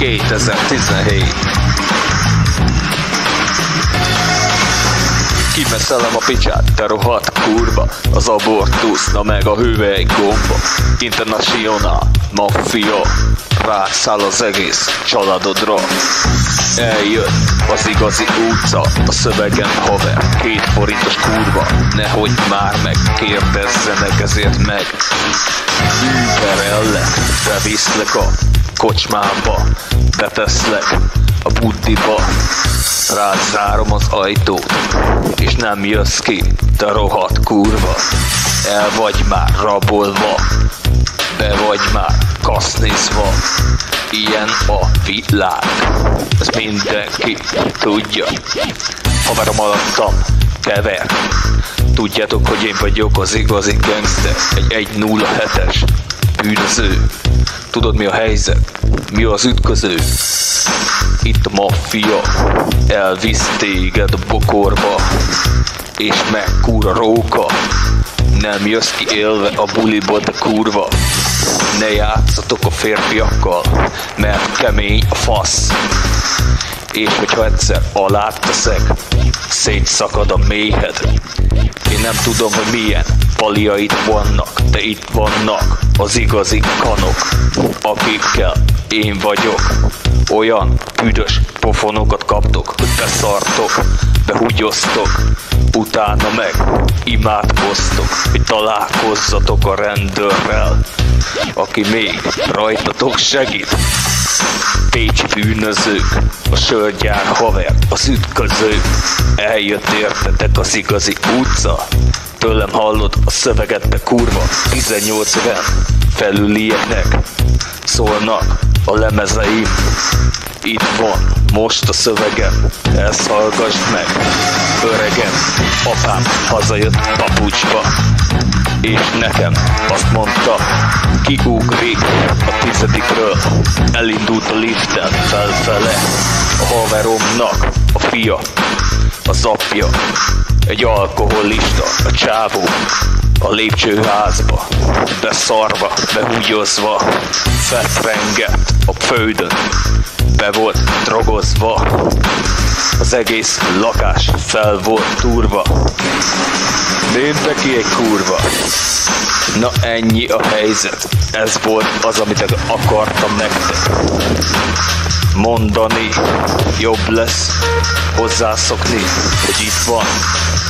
2017 Kimeszelem a picsát, te rohadt kurva Az abortusz, na meg a hüvely gomba. International, maffia. Rászáll az egész családodra. Eljött az igazi utca. A szövegen haver, két forintos kurva. Nehogy már meg, kérdezzenek ezért meg Überellek, beviszlek a kocsmába Beteszlek a buddiba Rád zárom az ajtót És nem jössz ki, te rohadt kurva. El vagy már rabolva Be vagy már kasznézva Ilyen a világ Ez mindenki tudja. Haverom alattam kever. Tudjátok, hogy én vagyok az igazi gangster Egy 107-es bűnöző Tudod mi a helyzet? Mi az ütköző? Itt a maffia Elvisz téged a bokorba És megkúr a róka Nem jössz ki élve a buliba, de kurva Ne játszatok a férfiakkal Mert kemény a fasz És hogyha egyszer alá teszek Szétszakad a méhed. Én nem tudom, hogy milyen paliait vannak De itt vannak az igazi kanok Akikkel én vagyok. Olyan büdös pofonokat kaptok, hogy beszartok, behugyoztok, utána meg imádkoztok, hogy találkozzatok a rendőrrel, aki még rajtatok segít. Pécsi bűnözők, a sörgyár haver, az ütköző, eljött értetek az igazi utca, tőlem hallod a szöveget, de kurva, 18 éven felülieknek szólnak a lemezeim, itt van, most a szövegem, ezt hallgass meg, öregem, apám hazajött papucsba, és nekem azt mondta, kiugrik a tizedikről, elindult a liften felfele, a haveromnak a fia, az apja, egy alkoholista, a csávó, a lépcsőházba, beszarva, behúgyozva, fetrengett a földön, be volt drogozva, az egész lakás fel volt turva. Mindenki egy kurva. Na ennyi a helyzet. Ez volt az, amit akartam nektek. Mondani jobb lesz hozzászokni, hogy itt van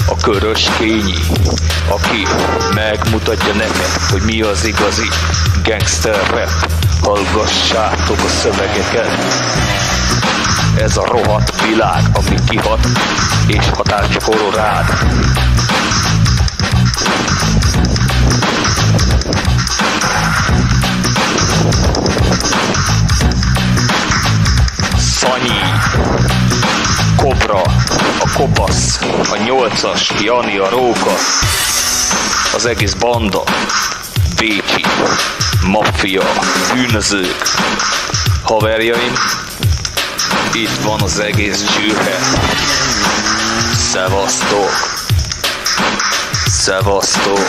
a körös kényi, aki megmutatja neked, hogy mi az igazi gangster rap. Hallgassátok a szövegeket. Ez a rohadt világ, ami kihat és határgyakorol rád. Szanyi, Kobra, a Kopasz, a Nyolcas, Jani, a Róka, az egész banda, Bécsi, maffia, bűnözők, haverjaim, itt van az egész csürhe. Szevasztok! Szevasztok!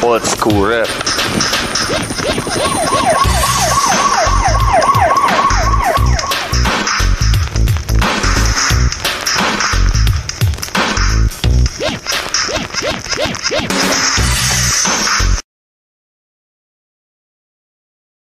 Old school rap.